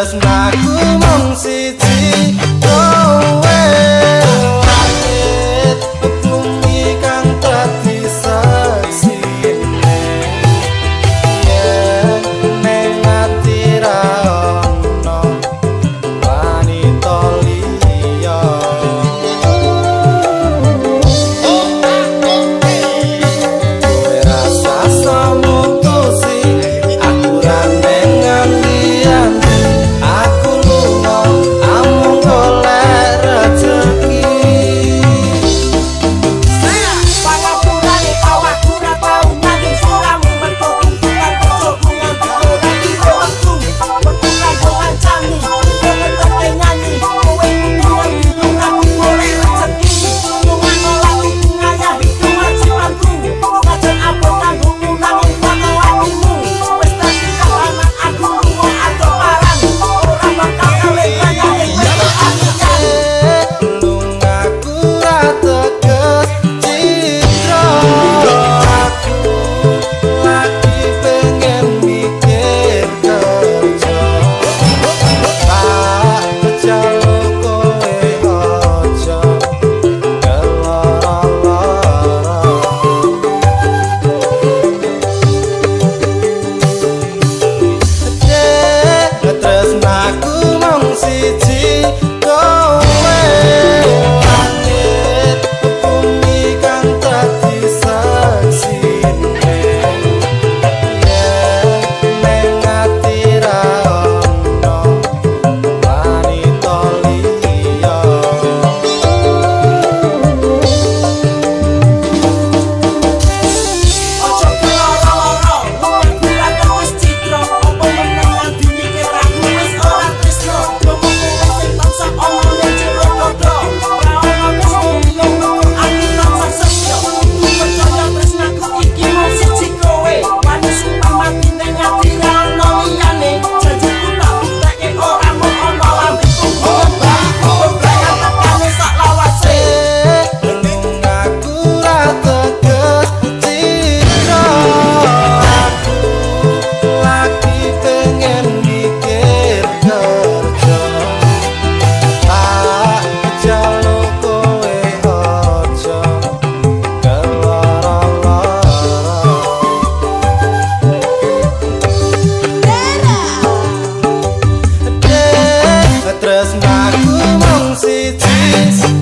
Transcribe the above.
tresnaku mung siji. vez.